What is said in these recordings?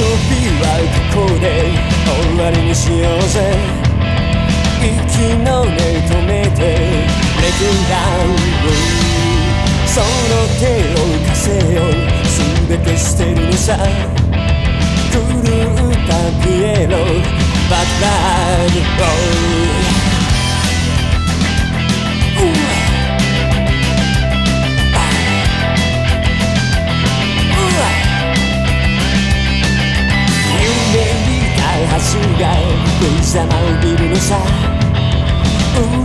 はここで終わりにしようぜ。息の根止めて Let it down その手を浮かせよ。全て捨てるのさ。狂ったピエロ。バッター、無様を見るのさ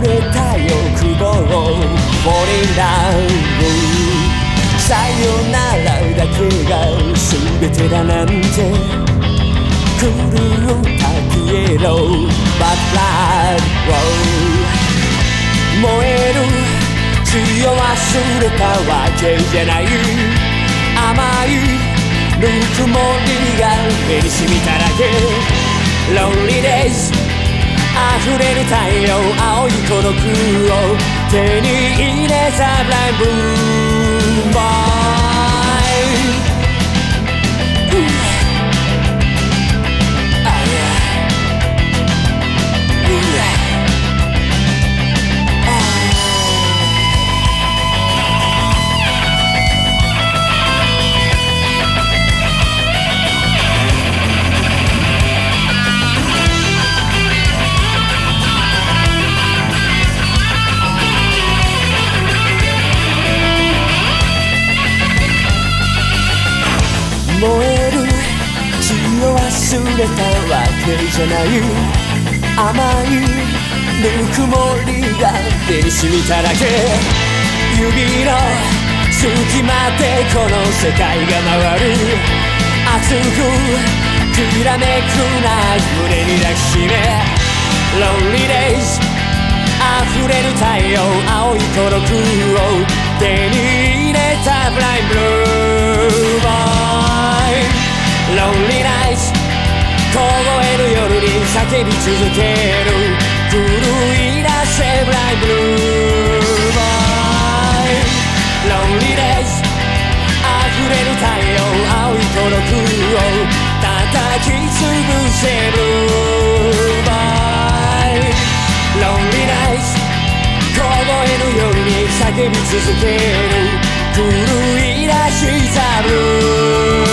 売れた欲望を Falling down さよならだけが全てだなんて狂ったピエロ But blood 燃える血を忘れたわけじゃない。甘いぬくもりが目に染みただけ。Lonely days. 溢れる太陽青い孤独を手に入れサブライブ。える血を忘れたわけじゃない甘いぬくもりが手に染みただけ。指の隙間でこの世界が回る。熱くきらめくな胸に抱きしめ Lonely days 溢れる太陽青い孤独を手に入れた Blind Blue 叫び続ける狂い出せブライブルーボーイロンリーデス溢れる太陽青い孤独を叩き潰せるルーボーイロンリーデス凍えるように叫び続ける狂い出しザブルー